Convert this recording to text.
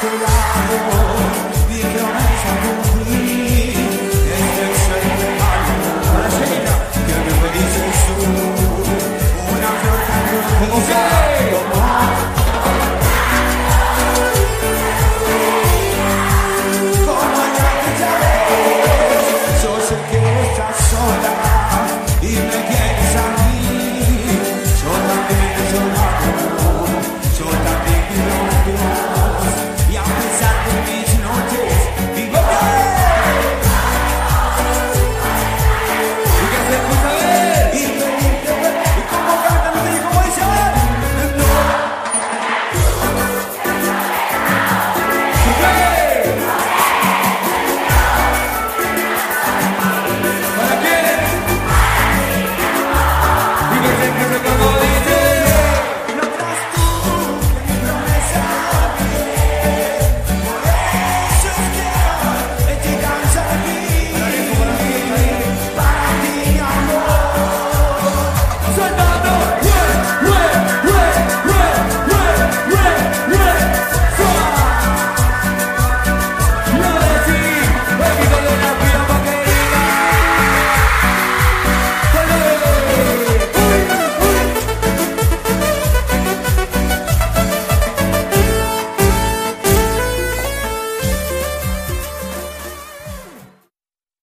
like a.